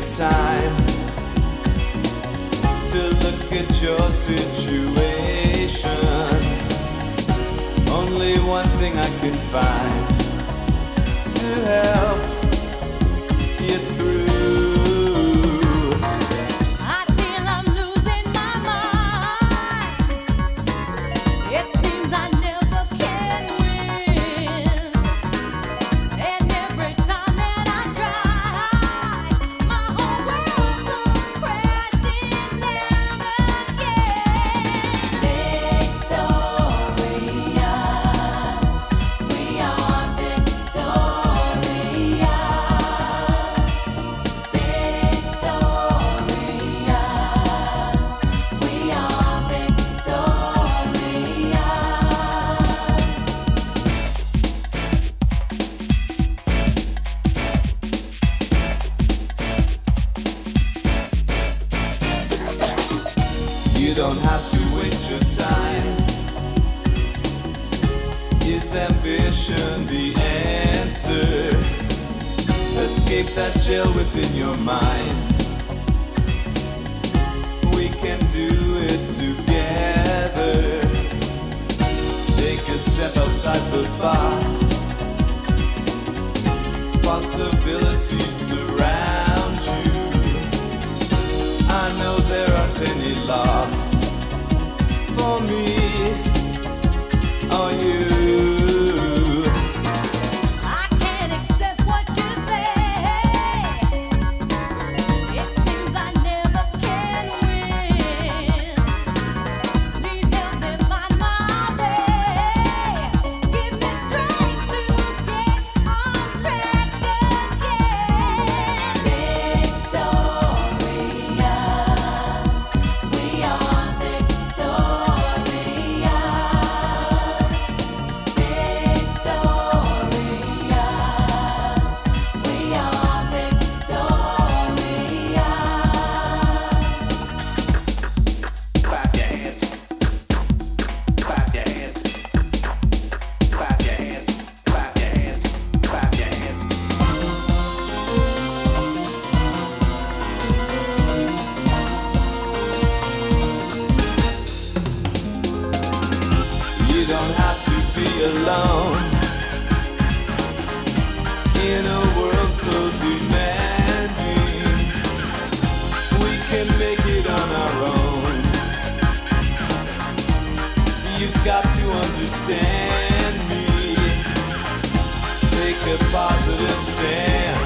the time to look at your situation. Only one thing I can find to help You don't have to waste your time. Is ambition the answer? Escape that jail within your mind. We can do it together. Take a step outside the box. Possibilities surround you. I know there aren't any locks alone in a world so demanding. We can make it on our own. You've got to understand me. Take a positive stand.